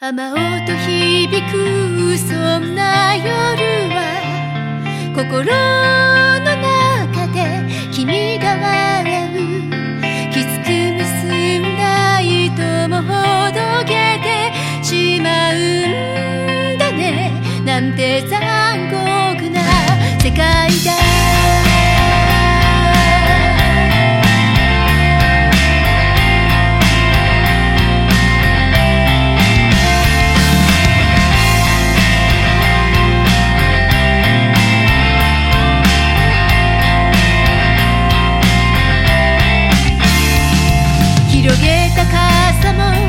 雨音響くそんな夜は心の中で君が笑う。きつく結んだ糸もほどけてしまうんだね。なんて残酷な世界だ。広げた傘も